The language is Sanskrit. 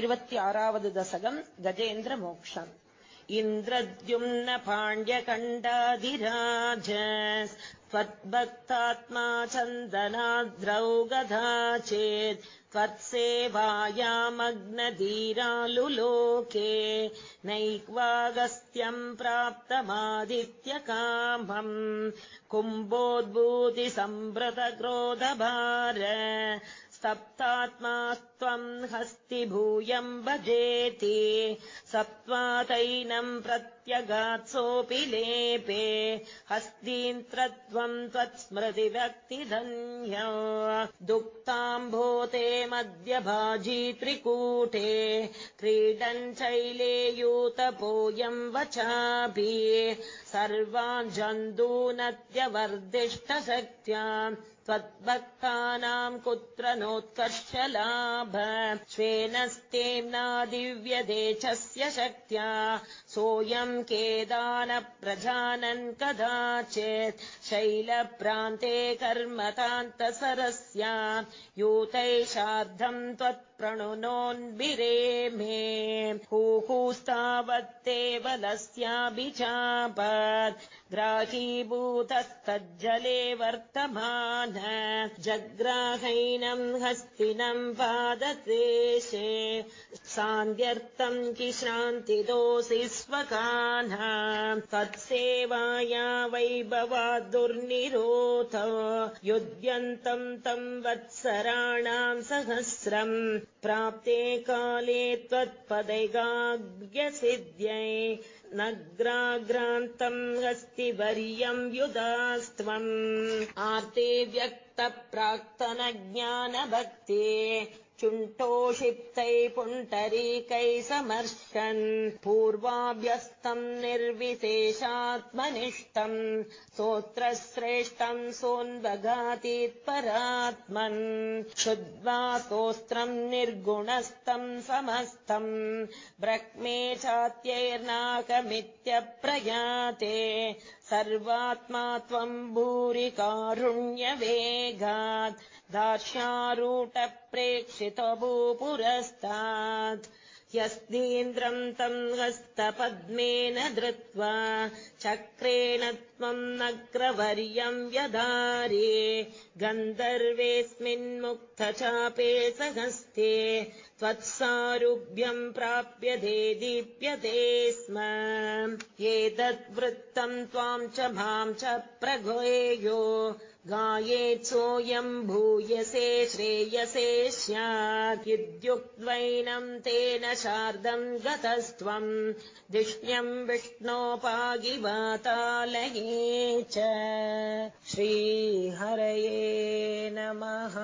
इवति आरावद् दशकम् गजेन्द्रमोक्षम् इन्द्रद्युम्न पाण्ड्यकण्डाधिराज त्वद्भक्तात्मा चन्दनाद्रौ गधा चेत् त्वत्सेवायामग्नधीरालुलोके नैक्वागस्त्यम् प्राप्तमादित्यकामम् कुम्भोद्भूतिसम्भृतक्रोधभार सप्तात्मा त्वम् हस्ति भूयम् भजेति सप्त्वातैनम् प्रत्यगात्सोऽपि लेपे हस्तीन्त्रत्वम् त्वत्स्मृतिव्यक्तिधन्य दुक्ताम्भूते मध्यभाजी त्रिकूटे क्रीडन् चैलेयूतपोऽयम् वचापि सर्वान् जन्तूनत्यवर्दिष्टशक्त्या त्वद्भक्तानाम् कुत्र नोत्कर्षलाभ स्वेनस्तेम्ना दिव्यदेशस्य शक्त्या सोऽयम् केदानप्रजानन् कदाचित् शैलप्रान्ते कर्मतान्तसरस्या यूतैषार्धम् त्वत्प्रणुनोन्बिरे मे हुहुस्तावत्ते बलस्याभिचापत् ग्राहीभूतस्तज्जले वर्तमान। जग्राहैनम् हस्तिनम् पाददेशे सान्ध्यर्थम् कि श्रान्तिदोऽसि स्वकान्। तत्सेवाया वैभवा दुर्निरोध। युध्यन्तम् तम् वत्सराणाम् सहस्रम् प्राप्ते काले त्वत्पदैगाग्र्यसिद्ध्यै नग्राग्रान्तम् अस्ति वर्यम् युदास्त्वम् आर्ते व्यक्तप्राक्तनज्ञानभक्ते चुण्टोषिप्तै पुण्टरीकै समर्शन् पूर्वाभ्यस्तम् निर्विशेषात्मनिष्ठम् स्तोत्रश्रेष्ठम् सोऽन्वगातीत्परात्मन् शुद्ध्वा स्तोत्रम् निर्गुणस्तम् समस्तम् ब्रह्मे चात्यैर्नाकमित्यप्रयाते सर्वात्मा त्वम् भूरि दार्श्यारूटप्रेक्षितभूपुरस्तात् ह्यस्तीन्द्रम् तम् हस्तपद्मेन धृत्वा चक्रेण त्वम् नग्रवर्यम् गन्धर्वेऽस्मिन्मुक्तचापे सहस्ते त्वत्सारुभ्यम् प्राप्यते दीप्यते स्म एतद्वृत्तम् त्वाम् च माम् च प्रगुहेयो गायेत्सोऽयम् भूयसे श्रेयसे स्यात् विद्युक्त्वैनम् तेन शार्दम् गतस्त्वम् दिष्ट्यम् विष्णोपागिवातालये च श्रीहरये नमः